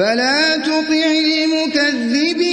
فلا تطع المكذبين.